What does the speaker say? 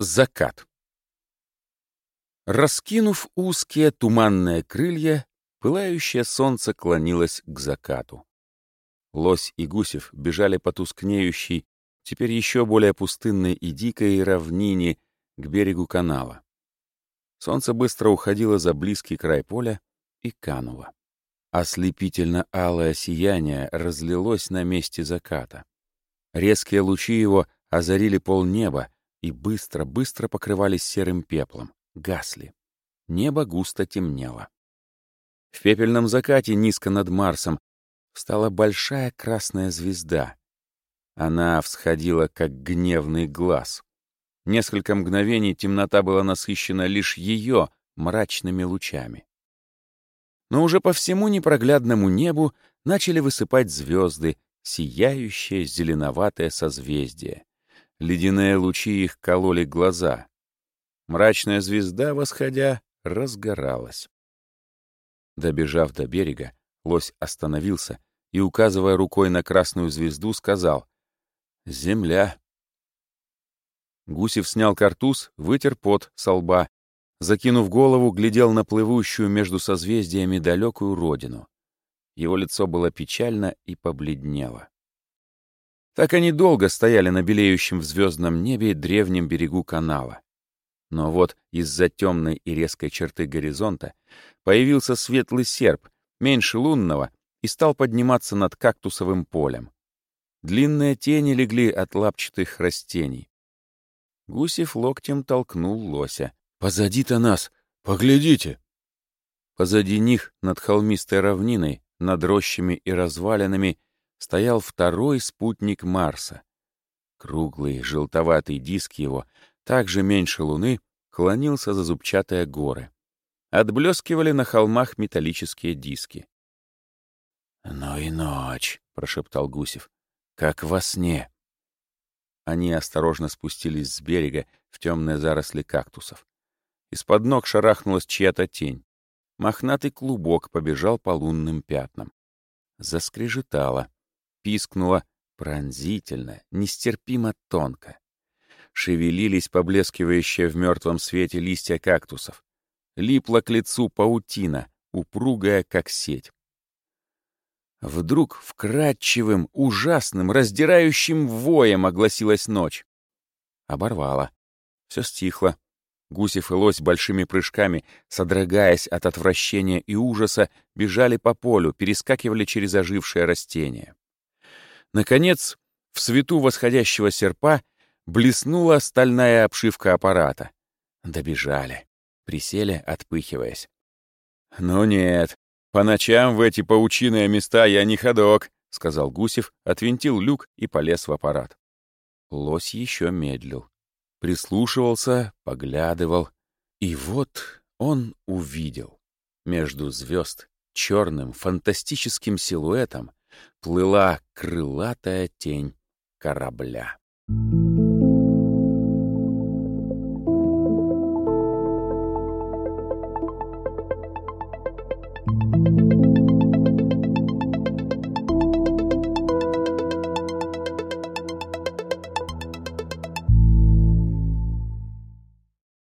Закат. Раскинув узкие туманные крылья, пылающее солнце клонилось к закату. Лось и Гусев бежали по тускнеющей, теперь еще более пустынной и дикой равнине к берегу канала. Солнце быстро уходило за близкий край поля и кануло. Ослепительно-алое сияние разлилось на месте заката. Резкие лучи его озарили полнеба, и быстро-быстро покрывались серым пеплом, гасли. Небо густо темнело. В пепельном закате низко над Марсом встала большая красная звезда. Она всходила, как гневный глаз. Несколько мгновений темнота была насыщена лишь ее мрачными лучами. Но уже по всему непроглядному небу начали высыпать звезды, сияющее зеленоватое созвездие. Ледяные лучи их кололи глаза. Мрачная звезда, восходя, разгоралась. Добежав до берега, лось остановился и, указывая рукой на красную звезду, сказал «Земля». Гусев снял картуз, вытер пот со лба, закинув голову, глядел на плывущую между созвездиями далекую родину. Его лицо было печально и побледнело. Так они долго стояли на белеющем в звездном небе древнем берегу канала. Но вот из-за темной и резкой черты горизонта появился светлый серп, меньше лунного, и стал подниматься над кактусовым полем. Длинные тени легли от лапчатых растений. Гусев локтем толкнул лося. «Позади-то нас! Поглядите!» Позади них, над холмистой равниной, над рощами и развалинами, стоял второй спутник Марса. Круглый, желтоватый диск его, также меньше Луны, клонился за зубчатые горы. Отблескивали на холмах металлические диски. «Ну и ночь», — прошептал Гусев, — «как во сне». Они осторожно спустились с берега в темные заросли кактусов. Из-под ног шарахнулась чья-то тень. Мохнатый клубок побежал по лунным пятнам. Заскрежетало пискнула пронзительно, нестерпимо тонко. Шевелились поблескивающие в мертвом свете листья кактусов. Липла к лицу паутина, упругая, как сеть. Вдруг вкрадчивым, ужасным, раздирающим воем огласилась ночь. Оборвала. Все стихло. Гусев и лось большими прыжками, содрогаясь от отвращения и ужаса, бежали по полю, перескакивали через ожившее растение. Наконец, в свету восходящего серпа блеснула стальная обшивка аппарата. Добежали. Присели, отпыхиваясь. «Ну нет, по ночам в эти паучиные места я не ходок», — сказал Гусев, отвинтил люк и полез в аппарат. Лось еще медлил. Прислушивался, поглядывал. И вот он увидел. Между звезд черным фантастическим силуэтом плыла крылатая тень корабля.